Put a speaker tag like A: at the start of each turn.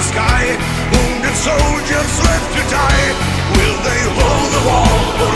A: the sky. Wounded soldiers left to die. Will they hold the wall?